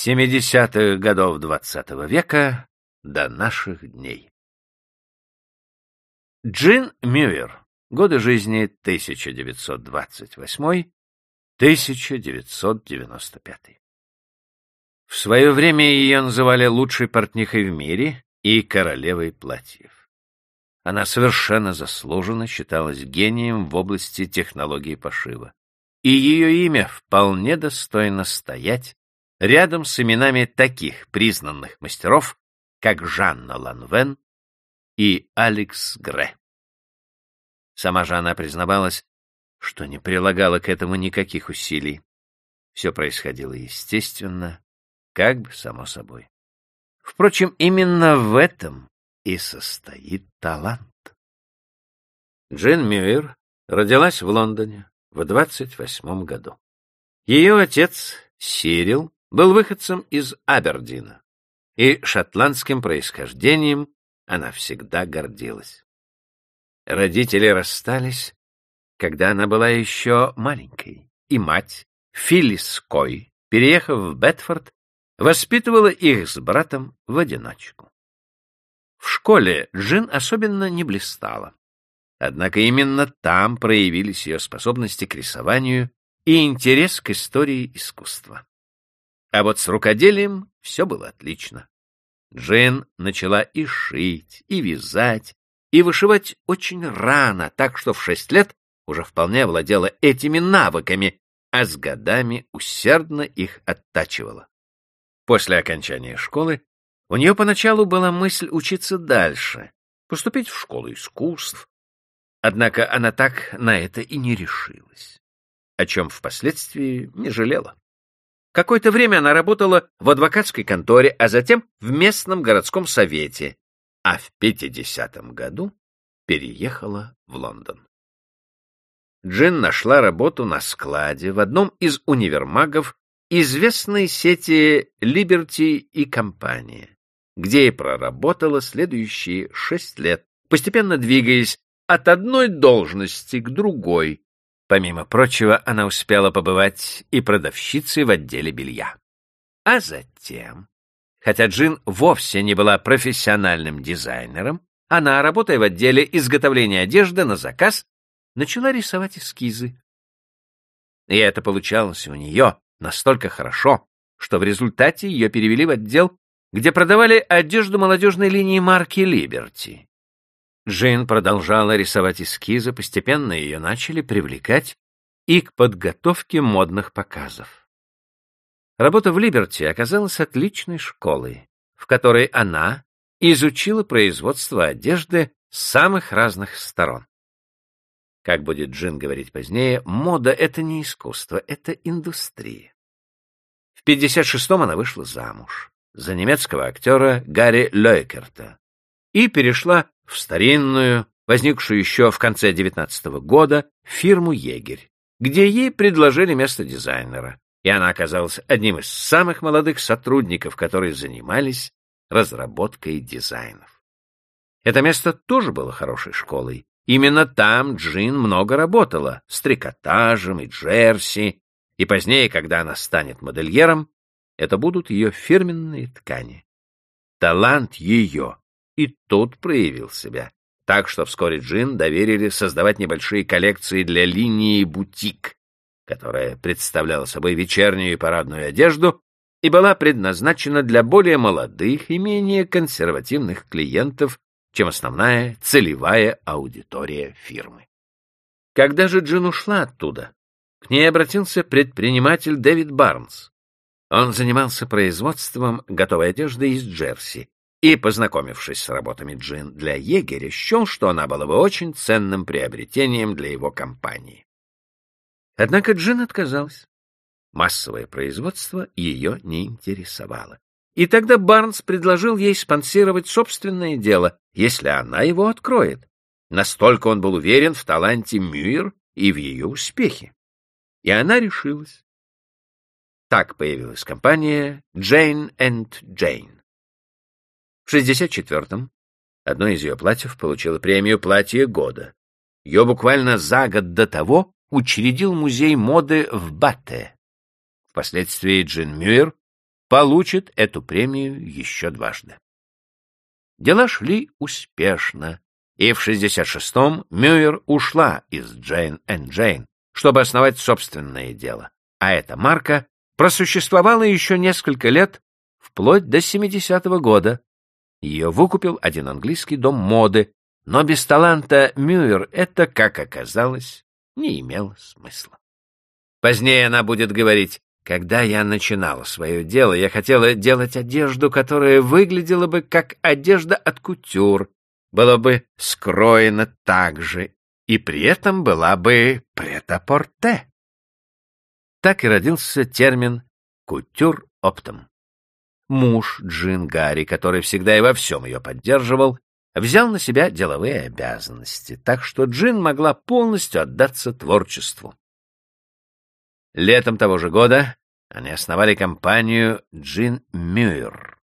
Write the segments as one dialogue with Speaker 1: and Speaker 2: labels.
Speaker 1: С 70-х годов XX века до наших дней. Джин Мюир. Годы жизни 1928-1995. В свое время ее называли лучшей портнихой в мире и королевой платьев. Она совершенно заслуженно считалась гением в области технологии пошива, и ее имя вполне достойно стоять рядом с именами таких признанных мастеров, как Жанна Ланвен и Алекс Гре. Сама же она признавалась, что не прилагала к этому никаких усилий. Все происходило естественно, как бы само собой. Впрочем, именно в этом и состоит талант. Джин Мюир родилась в Лондоне в 28 году. Ее отец, Сирил, был выходцем из Абердина, и шотландским происхождением она всегда гордилась. Родители расстались, когда она была еще маленькой, и мать, Филлис Кой, переехав в Бетфорд, воспитывала их с братом в одиночку. В школе Джин особенно не блистала. Однако именно там проявились ее способности к рисованию и интерес к истории искусства. А вот с рукоделием все было отлично. Джин начала и шить, и вязать, и вышивать очень рано, так что в шесть лет уже вполне владела этими навыками, а с годами усердно их оттачивала. После окончания школы у нее поначалу была мысль учиться дальше, поступить в школу искусств. Однако она так на это и не решилась, о чем впоследствии не жалела. Какое-то время она работала в адвокатской конторе, а затем в местном городском совете, а в 50-м году переехала в Лондон. Джин нашла работу на складе в одном из универмагов известной сети Liberty и компания, где и проработала следующие шесть лет, постепенно двигаясь от одной должности к другой, Помимо прочего, она успела побывать и продавщицей в отделе белья. А затем, хотя Джин вовсе не была профессиональным дизайнером, она, работая в отделе изготовления одежды на заказ, начала рисовать эскизы. И это получалось у нее настолько хорошо, что в результате ее перевели в отдел, где продавали одежду молодежной линии марки «Либерти». Джейн продолжала рисовать эскизы, постепенно ее начали привлекать и к подготовке модных показов. Работа в Либерти оказалась отличной школой, в которой она изучила производство одежды с самых разных сторон. Как будет Джин говорить позднее, мода — это не искусство, это индустрия. В 56-м она вышла замуж за немецкого актера Гарри Лойкерта и перешла в старинную, возникшую еще в конце XIX года, фирму «Егерь», где ей предложили место дизайнера, и она оказалась одним из самых молодых сотрудников, которые занимались разработкой дизайнов. Это место тоже было хорошей школой. Именно там Джин много работала, с трикотажем и джерси, и позднее, когда она станет модельером, это будут ее фирменные ткани. Талант ее и тут проявил себя. Так что вскоре Джин доверили создавать небольшие коллекции для линии «Бутик», которая представляла собой вечернюю и парадную одежду и была предназначена для более молодых и менее консервативных клиентов, чем основная целевая аудитория фирмы. Когда же Джин ушла оттуда, к ней обратился предприниматель Дэвид Барнс. Он занимался производством готовой одежды из джерси и, познакомившись с работами Джин для егеря, счел, что она была бы очень ценным приобретением для его компании. Однако Джин отказалась. Массовое производство ее не интересовало. И тогда Барнс предложил ей спонсировать собственное дело, если она его откроет. Настолько он был уверен в таланте Мюир и в ее успехе. И она решилась. Так появилась компания Jane and Jane. В 64-м одно из ее платьев получило премию «Платье года». Ее буквально за год до того учредил музей моды в Батте. Впоследствии Джин Мюир получит эту премию еще дважды. Дела шли успешно, и в 66-м Мюир ушла из Джейн энд Джейн, чтобы основать собственное дело, а эта марка просуществовала еще несколько лет, вплоть до 70-го года. Ее выкупил один английский дом моды, но без таланта Мюир это, как оказалось, не имело смысла. Позднее она будет говорить, когда я начинала свое дело, я хотела делать одежду, которая выглядела бы как одежда от кутюр, была бы скроена так же и при этом была бы прет-а-порте. Так и родился термин «кутюр оптом». Муж Джин Гарри, который всегда и во всем ее поддерживал, взял на себя деловые обязанности, так что Джин могла полностью отдаться творчеству. Летом того же года они основали компанию Джин Мюир,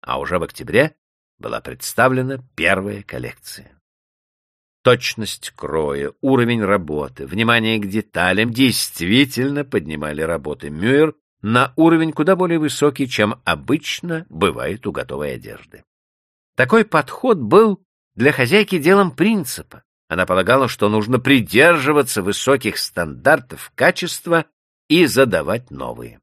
Speaker 1: а уже в октябре была представлена первая коллекция. Точность кроя, уровень работы, внимание к деталям действительно поднимали работы Мюир на уровень куда более высокий, чем обычно бывает у готовой одежды. Такой подход был для хозяйки делом принципа. Она полагала, что нужно придерживаться высоких стандартов качества и задавать новые.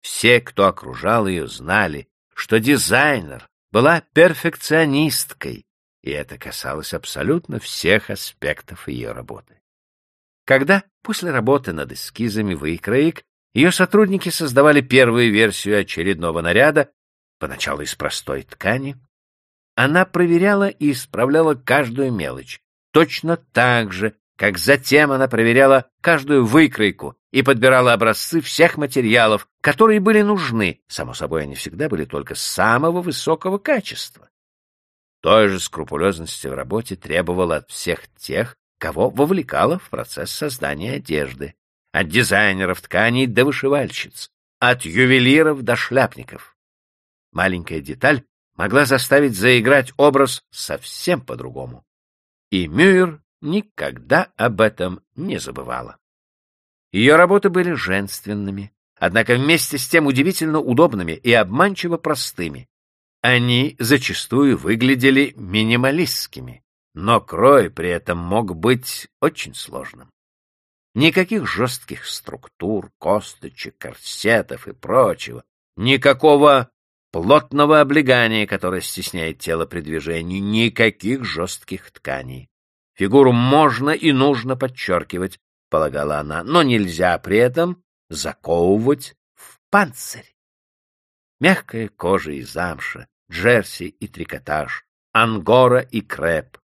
Speaker 1: Все, кто окружал ее, знали, что дизайнер была перфекционисткой, и это касалось абсолютно всех аспектов ее работы. Когда после работы над эскизами выкроек ее сотрудники создавали первую версию очередного наряда, поначалу из простой ткани, она проверяла и исправляла каждую мелочь, точно так же, как затем она проверяла каждую выкройку и подбирала образцы всех материалов, которые были нужны. Само собой, они всегда были только самого высокого качества. Той же скрупулезности в работе требовала от всех тех, кого вовлекала в процесс создания одежды. От дизайнеров тканей до вышивальщиц, от ювелиров до шляпников. Маленькая деталь могла заставить заиграть образ совсем по-другому. И Мюир никогда об этом не забывала. Ее работы были женственными, однако вместе с тем удивительно удобными и обманчиво простыми. Они зачастую выглядели минималистскими, но крой при этом мог быть очень сложным. Никаких жестких структур, косточек, корсетов и прочего, никакого плотного облегания, которое стесняет тело при движении, никаких жестких тканей. Фигуру можно и нужно подчеркивать, полагала она, но нельзя при этом заковывать в панцирь. Мягкая кожа и замша, джерси и трикотаж, ангора и креп,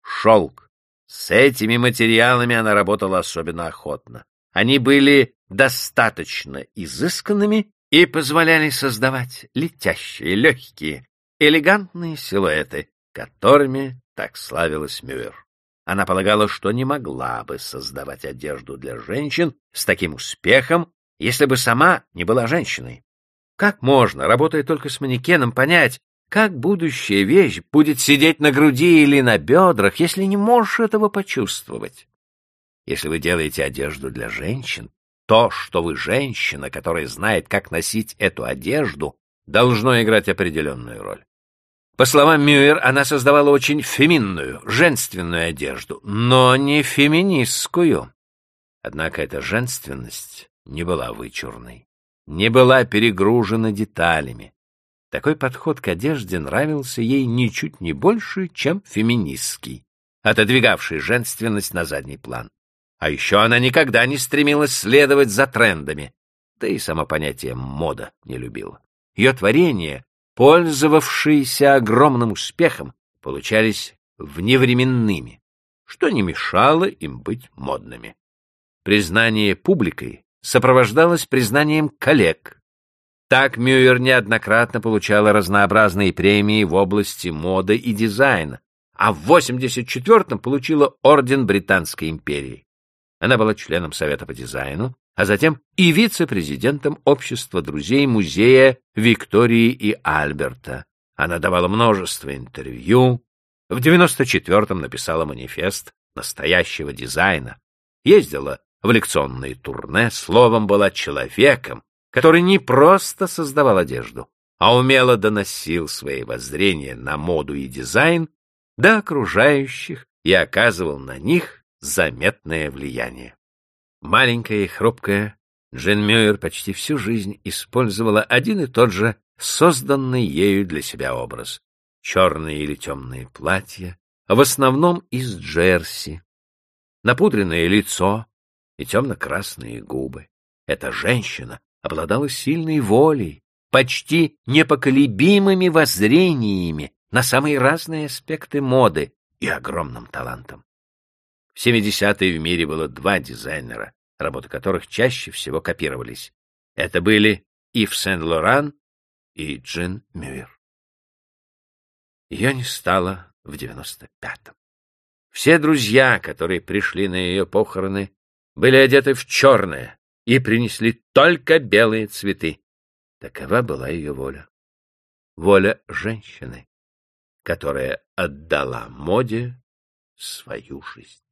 Speaker 1: шелк. С этими материалами она работала особенно охотно. Они были достаточно изысканными и позволяли создавать летящие, легкие, элегантные силуэты, которыми так славилась Мюэр. Она полагала, что не могла бы создавать одежду для женщин с таким успехом, если бы сама не была женщиной. Как можно, работая только с манекеном, понять, как будущая вещь будет сидеть на груди или на бедрах, если не можешь этого почувствовать? Если вы делаете одежду для женщин, то, что вы женщина, которая знает, как носить эту одежду, должно играть определенную роль. По словам Мюэр, она создавала очень феминную, женственную одежду, но не феминистскую. Однако эта женственность не была вычурной, не была перегружена деталями. Такой подход к одежде нравился ей ничуть не больше, чем феминистский, отодвигавший женственность на задний план. А еще она никогда не стремилась следовать за трендами, да и само понятие «мода» не любила. Ее творения, пользовавшиеся огромным успехом, получались вневременными, что не мешало им быть модными. Признание публикой сопровождалось признанием коллег. Так Мюэр неоднократно получала разнообразные премии в области моды и дизайна, а в 84-м получила Орден Британской империи. Она была членом Совета по дизайну, а затем и вице-президентом Общества друзей музея Виктории и Альберта. Она давала множество интервью. В 94-м написала манифест настоящего дизайна. Ездила в лекционные турне, словом, была человеком, который не просто создавал одежду, а умело доносил свои воззрения на моду и дизайн до окружающих и оказывал на них заметное влияние. Маленькая и хрупкая, Джен Мюэр почти всю жизнь использовала один и тот же созданный ею для себя образ. Черные или темные платья, в основном из джерси, напудренное лицо и темно-красные губы. Эта женщина обладала сильной волей, почти непоколебимыми воззрениями на самые разные аспекты моды и огромным талантом. В 70-е в мире было два дизайнера, работы которых чаще всего копировались. Это были Ив Сен-Лоран и Джин Мюир. Ее не стало в 95-м. Все друзья, которые пришли на ее похороны, были одеты в черное и принесли только белые цветы. Такова была ее воля. Воля женщины, которая отдала моде свою жизнь.